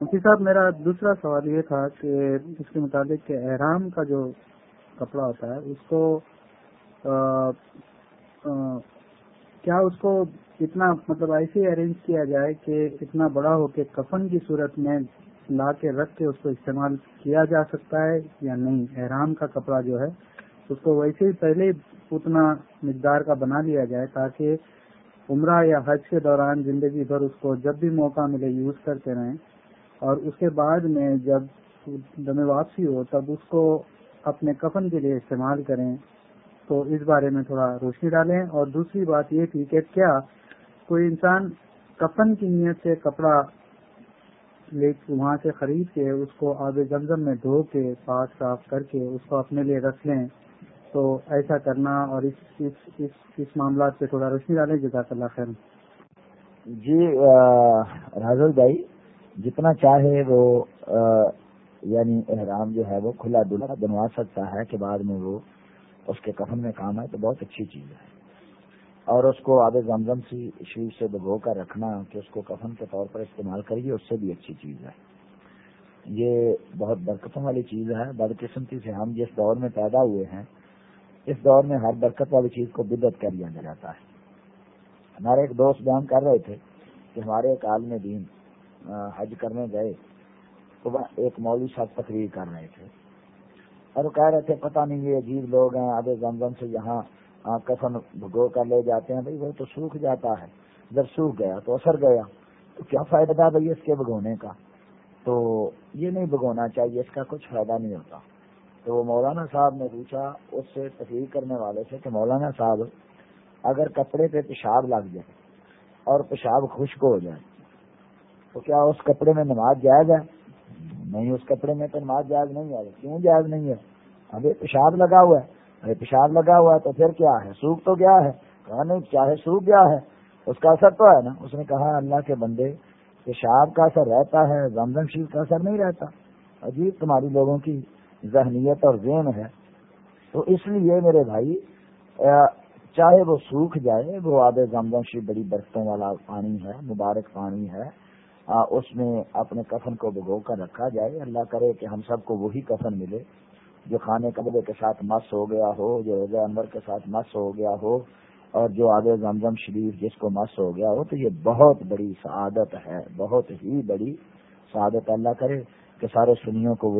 مفتی صاحب میرا دوسرا سوال یہ تھا کہ اس کے مطابق کہ احرام کا جو کپڑا ہوتا ہے اس کو آ, آ, کیا اس کو اتنا مطلب ایسے ارینج کیا جائے کہ اتنا بڑا ہو کہ کفن کی صورت میں لا کے رکھ کے اس کو استعمال کیا جا سکتا ہے یا نہیں؟ احرام کا کپڑا جو ہے اس کو ویسے ہی پہلے اتنا مقدار کا بنا لیا جائے تاکہ عمرہ یا حج کے دوران زندگی بھر اس کو جب بھی موقع ملے یوز کرتے رہیں۔ اور اس کے بعد میں جب دم واپسی ہو تب اس کو اپنے کفن کے لیے استعمال کریں۔ تو اس بارے میں تھوڑا روشنی ڈالیں۔ اور دوسری بات یہ تھی کہ کیا کوئی انسان کفن کی نیت سے کپڑا لے وہاں سے خرید کے اس کو آب زمزم میں دھو کے پاک صاف کر کے اس کو اپنے لیے رکھ لیں۔ تو ایسا کرنا اور اس اس, اس, اس معاملات پہ تھوڑا روشنی ڈالیں۔ جزاک اللہ خیر جی راجل بھائی جتنا چاہے وہ یعنی احرام جو ہے وہ کھلا دلہا بنوا سکتا ہے کہ بعد میں وہ اس کے کفن میں کام ہے تو بہت اچھی چیز ہے۔ اور اس کو آب زمزم سی شریف سے بگو کر رکھنا کہ اس کو کفن کے طور پر استعمال کریے، اس سے بھی اچھی چیز ہے۔ یہ بہت برکتوں والی چیز ہے۔ بدقسمتی سے ہم جس دور میں پیدا ہوئے ہیں، اس دور میں ہر برکت والی چیز کو بدت کر لیا جاتا ہے۔ ہمارے ایک دوست بیان کر رہے تھے کہ ہمارے ایک عالم دین حج کرنے گئے تو ایک مولوی صاحب تقریر کر رہے تھے۔ اور وہ کہہ رہے تھے، پتہ نہیں، یہ عجیب لوگ ہیں، آدھے زمزم سے یہاں کفن بھگو کر لے جاتے ہیں، بھائی وہ تو سوکھ جاتا ہے۔ جب سوکھ گیا تو اثر گیا۔ تو کیا فائدہ تھا بھائی اس کے بھگونے کا؟ تو یہ نہیں بھگونا چاہیے، اس کا کچھ فائدہ نہیں ہوتا۔ تو وہ مولانا صاحب نے پوچھا، اس سے تقریر کرنے والے سے کہ مولانا صاحب، اگر کپڑے پہ پیشاب لگ جائے اور پیشاب خشک ہو جائے تو کیا اس کپڑے میں نماز جائز ہے؟ نہیں، اس کپڑے میں تو نماز جائز نہیں ہے۔ کیوں جائز نہیں ہے؟ ابھی پیشاب لگا ہوا ہے۔ ارے پیشاب لگا ہوا ہے تو پھر کیا ہے؟ سوکھ تو گیا ہے۔ کہا نہیں، چاہے سوکھ گیا ہے۔ اس کا اثر تو ہے نا۔ اس نے کہا، اللہ کے بندے، پیشاب کا اثر رہتا ہے زمزم شیل کا اثر نہیں رہتا۔ عجیب تمہاری لوگوں کی ذہنیت اور ذہن ہے۔ تو اس لیے میرے بھائی چاہے وہ سوکھ جائے، وہ آب زمزم شیل بڑی برفتوں والا پانی ہے، مبارک پانی ہے۔ اس میں اپنے کفن کو بھگو کر رکھا، جائے، اللہ کرے کہ ہم سب کو وہی کفن ملے، جو کھانے قبضے کے ساتھ مس ہو گیا ہو، جو روزہ انور کے ساتھ مس ہو گیا ہو، اور جو آگے زمزم شریف جس کو مس ہو گیا ہو، تو یہ بہت بڑی سعادت ہے، بہت ہی بڑی سعادت، اللہ کرے کہ سارے سنیوں کو